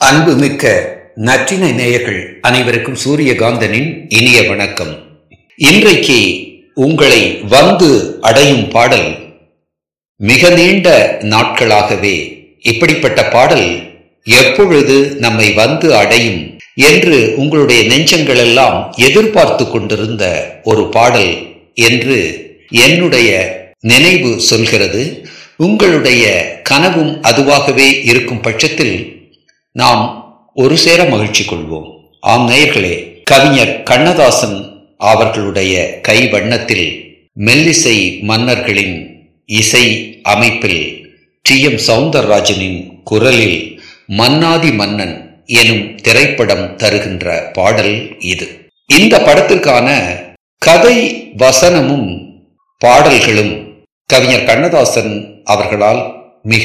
அன்புமிக்க நற்றினை நேயர்கள் அனைவருக்கும் சூரியகாந்தனின் இனிய வணக்கம். இன்றைக்கு உங்களை வந்து அடையும் பாடல் மிக நீண்ட நாட்களாகவே இப்படிப்பட்ட பாடல் எப்பொழுது நம்மை வந்து அடையும் என்று உங்களுடைய நெஞ்சங்களெல்லாம் எதிர்பார்த்து கொண்டிருந்த ஒரு பாடல் என்று என்னுடைய நினைவு சொல்கிறது. உங்களுடைய கனவும் அதுவாகவே இருக்கும் பட்சத்தில் நாம் ஒரு சேர மகிழ்ச்சி கொள்வோம். ஆம் நேயர்களே கவிஞர் கண்ணதாசன் அவர்களுடைய கை வண்ணத்தில் மெல்லிசை மன்னர்களின் இசை அமைப்பில் டி. எம். சவுந்தரராஜனின் குரலில் மன்னாதி மன்னன் எனும் திரைப்படம் தருகின்ற பாடல் இது. இந்த படத்திற்கான கதை வசனமும் பாடல்களும் கவிஞர் கண்ணதாசன் அவர்களால் மிக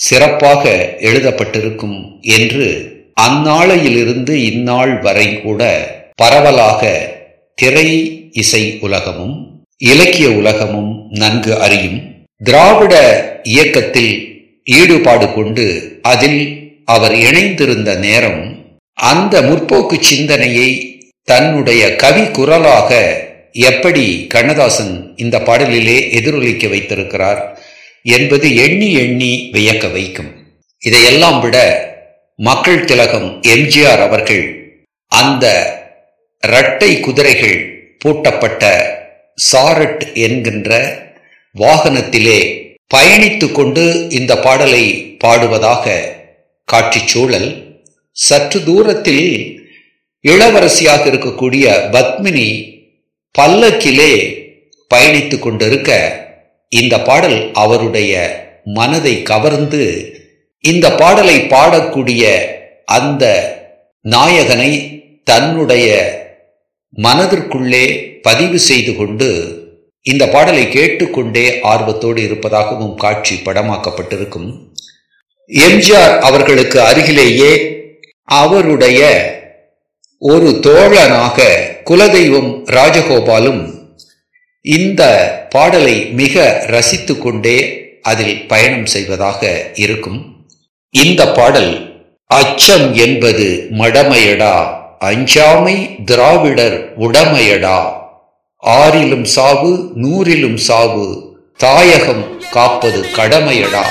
சிறப்பாக எழுதப்பட்டிருக்கும் என்று அந்நாளையிலிருந்து இந்நாள் வரை கூட பரவலாக திரை இசை உலகமும் இலக்கிய உலகமும் நன்கு அறியும் திராவிட இயக்கத்தில் ஈடுபாடு கொண்டு அதில் அவர் இணைந்திருந்த நேரம் அந்த முற்போக்கு சிந்தனையை தன்னுடைய கவி குரலாக எப்படி கண்ணதாசன் இந்த பாடலிலே எதிரொலிக்க வைத்திருக்கிறார்? என்பது எண்ணி எண்ணி வியக்க வைக்கும். இதையெல்லாம் விட மக்கள் திலகம் எம்ஜிஆர் அவர்கள் அந்த இரட்டை குதிரைகள் பூட்டப்பட்ட சாரட் என்கின்ற வாகனத்திலே பயணித்து கொண்டு இந்த பாடலை பாடுவதாக காட்சி சூழல் சற்று தூரத்தில் இளவரசியாக இருக்கக்கூடிய பத்மினி பல்லக்கிலே பயணித்து கொண்டிருக்க இந்த பாடல் அவருடைய மனதை கவர்ந்து இந்த பாடலை பாடக்கூடிய அந்த நாயகனை தன்னுடைய மனதிற்குள்ளே பதிவு செய்து கொண்டு இந்த பாடலை கேட்டுக்கொண்டே ஆர்வத்தோடு இருப்பதாகவும் காட்சி படமாக்கப்பட்டிருக்கும். எம்ஜிஆர் அவர்களுக்கு அருகிலேயே அவருடைய ஒரு தோழனாக குலதெய்வம் ராஜகோபாலும் இந்த பாடலை மிக ரசித்து கொண்டே அதில் பயணம் செய்வதாக இருக்கும். இந்த பாடல் அச்சம் என்பது மடமையடா அஞ்சாமை திராவிடர் உடமையடா ஆறிலும் சாவு நூறிலும் சாவு தாயகம் காப்பது கடமையடா.